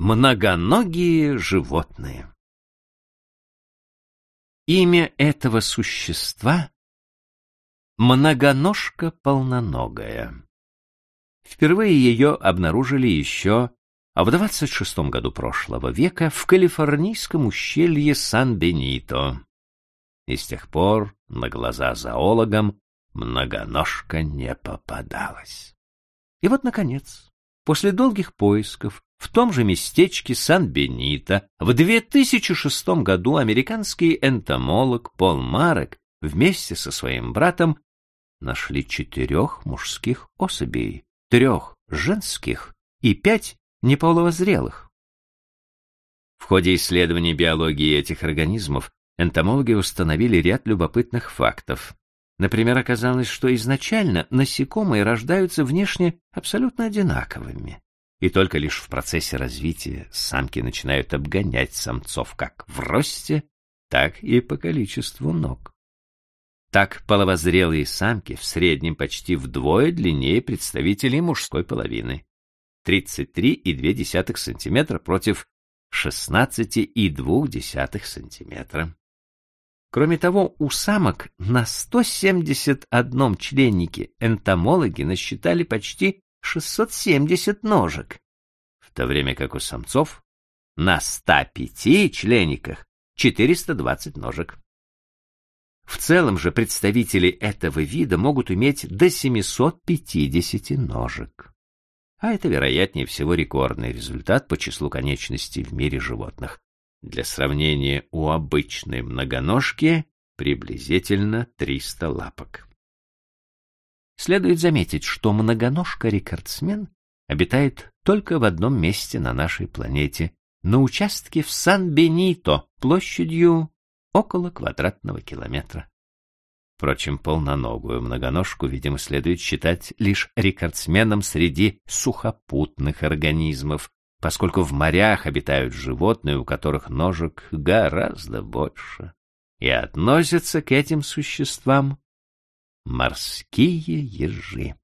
Многоногие животные. Имя этого существа — многоножка полноногая. Впервые ее обнаружили еще в 26 году прошлого века в калифорнийском ущелье Сан-Бенито. И с тех пор на глаза зоологам многоножка не попадалась. И вот, наконец, после долгих поисков, в том же местечке Сан-Бенито в 2006 году американский энтомолог Пол Марек вместе со своим братом нашли четырех мужских особей, трех женских и пять неполовозрелых. В ходе исследований биологии этих организмов энтомологи установили ряд любопытных фактов. Например, оказалось, что изначально насекомые рождаются внешне абсолютно одинаковыми и только лишь в процессе развития самки начинают обгонять самцов как в росте, так и по количеству ног. Так половозрелые самки в среднем почти вдвое длиннее представителей мужской половины. 33,2 см против 16,2 см. Кроме того, у самок на 171 членнике энтомологи насчитали почти 670 ножек, в то время как у самцов на 105 членниках 420 ножек. В целом же представители этого вида могут иметь до 750 ножек. А это, вероятнее всего, рекордный результат по числу конечностей в мире животных. Для сравнения, у обычной многоножки приблизительно 300 лапок. Следует заметить, что многоножка-рекордсмен обитает только в одном месте на нашей планете, на участке в Сан-Бенито площадью около квадратного километра. Впрочем, полноногую многоножку, видимо, следует считать лишь рекордсменом среди сухопутных организмов, поскольку в морях обитают животные, у которых ножек гораздо больше, и относятся к этим существам морские ежи.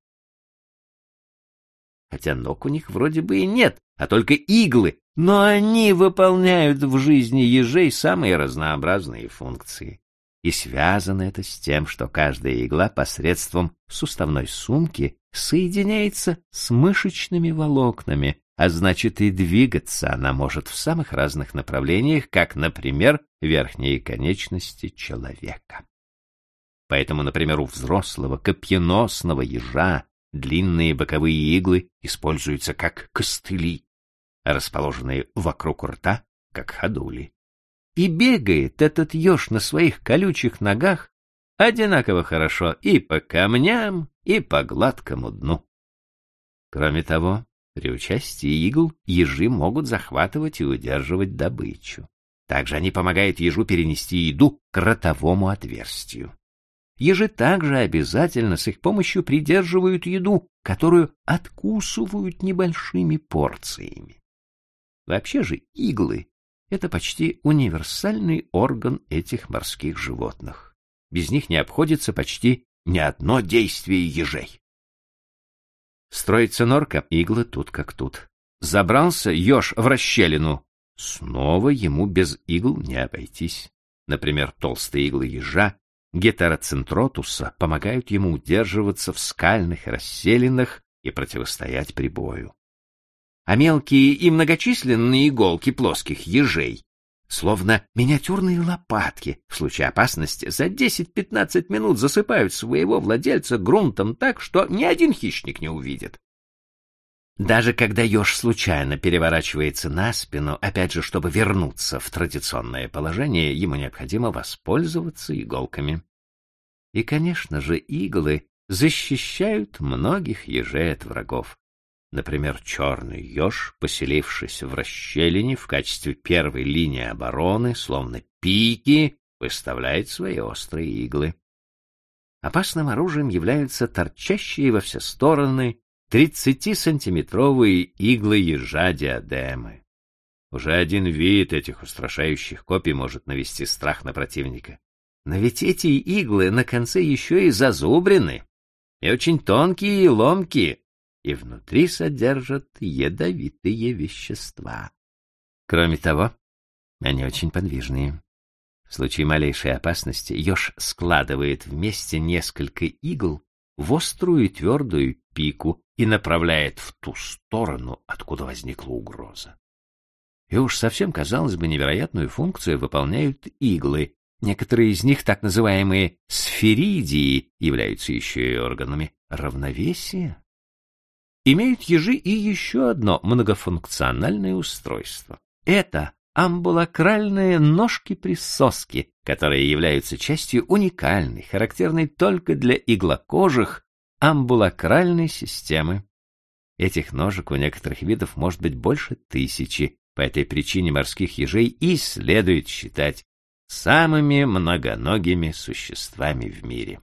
Хотя ног у них вроде бы и нет, а только иглы, но они выполняют в жизни ежей самые разнообразные функции. И связано это с тем, что каждая игла посредством суставной сумки соединяется с мышечными волокнами, а значит и двигаться она может в самых разных направлениях, как, например, верхние конечности человека. Поэтому, например, у взрослого копьеносного ежа длинные боковые иглы используются как костыли, расположенные вокруг рта, как ходули. И бегает этот еж на своих колючих ногах одинаково хорошо и по камням, и по гладкому дну. Кроме того, при участии игл ежи могут захватывать и удерживать добычу. Также они помогают ежу перенести еду к ротовому отверстию. Ежи также обязательно с их помощью придерживают еду, которую откусывают небольшими порциями. Вообще же иглы — это почти универсальный орган этих морских животных. Без них не обходится почти ни одно действие ежей. Строится норка, иглы тут как тут. Забрался еж в расщелину. Снова ему без игл не обойтись. Например, толстые иглы ежа гетероцентротуса помогают ему удерживаться в скальных расселинах и противостоять прибою. А мелкие и многочисленные иголки плоских ежей, словно миниатюрные лопатки, в случае опасности за 10-15 минут засыпают своего владельца грунтом так, что ни один хищник не увидит. Даже когда еж случайно переворачивается на спину, опять же, чтобы вернуться в традиционное положение, ему необходимо воспользоваться иголками. И, конечно же, иглы защищают многих ежей от врагов. Например, черный еж, поселившись в расщелине в качестве первой линии обороны, словно пики, выставляет свои острые иглы. Опасным оружием являются торчащие во все стороны 30-сантиметровые иглы ежа-диадемы. Уже один вид этих устрашающих копий может навести страх на противника. Но ведь эти иглы на конце еще и зазубрены, и очень тонкие и ломкие, и внутри содержат ядовитые вещества. Кроме того, они очень подвижные. В случае малейшей опасности еж складывает вместе несколько игл в острую твердую пику и направляет в ту сторону, откуда возникла угроза. И уж совсем, казалось бы, невероятную функцию выполняют иглы. Некоторые из них, так называемые сферидии, являются еще и органами равновесия. Имеют ежи и еще одно многофункциональное устройство. Это амбулакральные ножки-присоски, которые являются частью уникальной, характерной только для иглокожих амбулакральной системы. Этих ножек у некоторых видов может быть больше тысячи, по этой причине морских ежей и следует считать самыми многоногими существами в мире.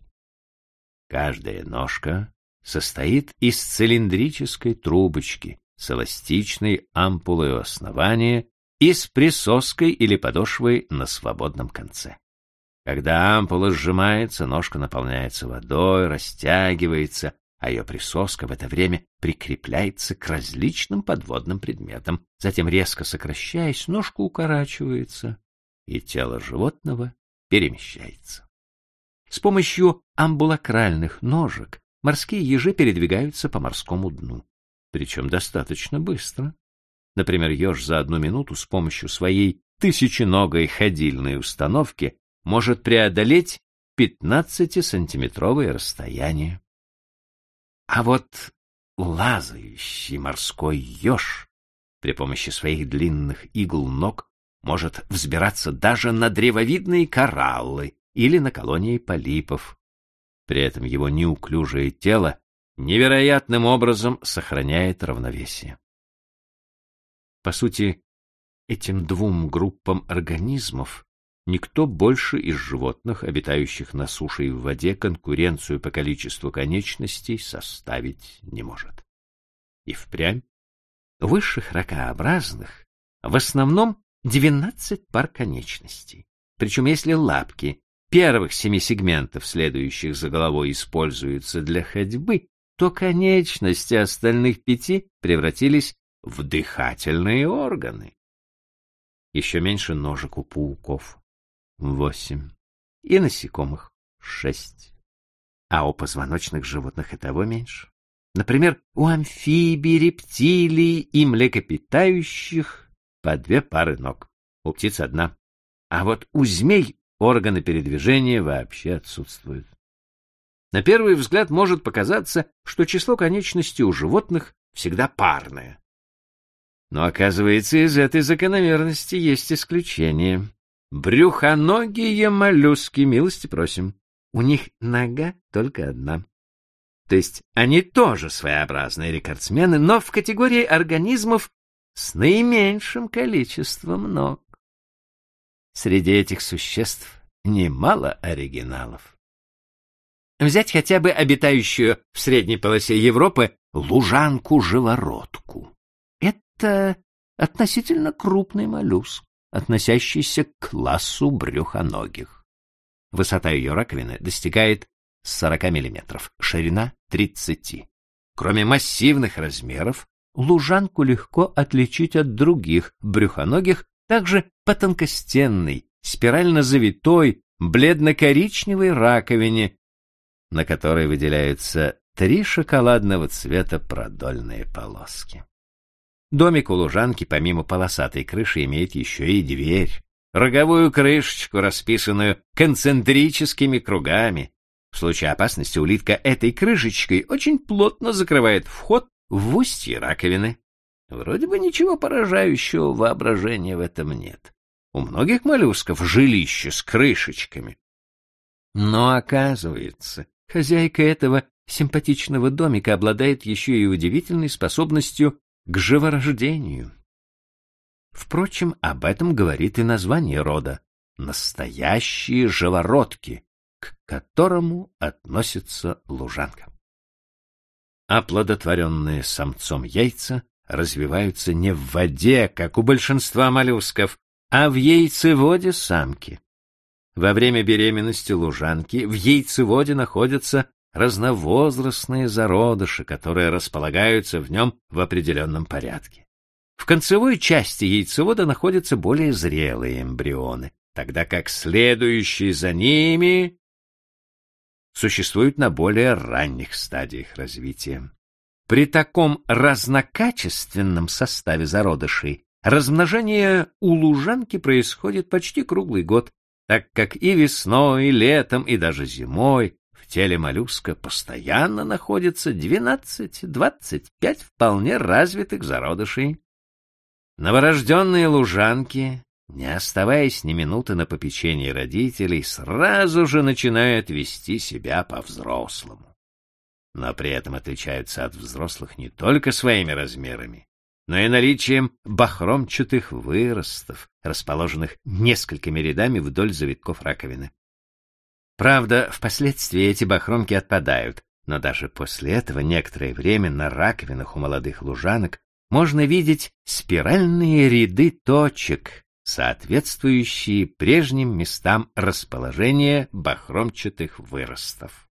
Каждая ножка состоит из цилиндрической трубочки с эластичной ампулой у основания и с присоской или подошвой на свободном конце. Когда ампула сжимается, ножка наполняется водой, растягивается, а ее присоска в это время прикрепляется к различным подводным предметам. Затем, резко сокращаясь, ножка укорачивается, и тело животного перемещается. С помощью амбулакральных ножек морские ежи передвигаются по морскому дну, причем достаточно быстро. Например, еж за одну минуту с помощью своей тысяченогой ходильной установки может преодолеть 15-сантиметровое расстояние. А вот лазающий морской еж при помощи своих длинных игл ног может взбираться даже на древовидные кораллы или на колонии полипов. При этом его неуклюжее тело невероятным образом сохраняет равновесие. По сути, этим двум группам организмов Никто больше из животных, обитающих на суше и в воде, конкуренцию по количеству конечностей составить не может. И впрямь высших ракообразных в основном 12 пар конечностей. Причем если лапки первых семи сегментов, следующих за головой, используются для ходьбы, то конечности остальных пяти превратились в дыхательные органы. Еще меньше ножек у пауков восемь, и насекомых шесть. А у позвоночных животных и того меньше. Например, у амфибий, рептилий и млекопитающих по две пары ног, у птиц одна. А вот у змей органы передвижения вообще отсутствуют. На первый взгляд может показаться, что число конечностей у животных всегда парное. Но оказывается, из этой закономерности есть исключение. Брюхоногие моллюски, милости просим. У них нога только одна. То есть они тоже своеобразные рекордсмены, но в категории организмов с наименьшим количеством ног. Среди этих существ немало оригиналов. Взять хотя бы обитающую в средней полосе Европы лужанку-живородку. Это относительно крупный моллюск относящийся к классу брюхоногих. Высота ее раковины достигает 40 мм, ширина 30. Кроме массивных размеров, лужанку легко отличить от других брюхоногих также по тонкостенной, спирально завитой, бледно-коричневой раковине, на которой выделяются три шоколадного цвета продольные полоски. Домик у лужанки, помимо полосатой крыши, имеет еще и дверь, роговую крышечку, расписанную концентрическими кругами. В случае опасности улитка этой крышечкой очень плотно закрывает вход в устье раковины. Вроде бы ничего поражающего воображения в этом нет. У многих моллюсков жилище с крышечками. Но оказывается, хозяйка этого симпатичного домика обладает еще и удивительной способностью к живорождению. Впрочем, об этом говорит и название рода — настоящие живородки, к которому относится лужанка. Оплодотворенные самцом яйца развиваются не в воде, как у большинства моллюсков, а в яйцеводе самки. Во время беременности лужанки в яйцеводе находятся разновозрастные зародыши, которые располагаются в нем в определенном порядке. В концевой части яйцевода находятся более зрелые эмбрионы, тогда как следующие за ними существуют на более ранних стадиях развития. При таком разнокачественном составе зародышей размножение у лужанки происходит почти круглый год, так как и весной, и летом, и даже зимой теле моллюска постоянно находится 12-25 вполне развитых зародышей. Новорожденные лужанки, не оставаясь ни минуты на попечении родителей, сразу же начинают вести себя по-взрослому но при этом отличаются от взрослых не только своими размерами, но и наличием бахромчатых выростов, расположенных несколькими рядами вдоль завитков раковины. Правда, впоследствии эти бахромки отпадают, но даже после этого некоторое время на раковинах у молодых лужанок можно видеть спиральные ряды точек, соответствующие прежним местам расположения бахромчатых выростов.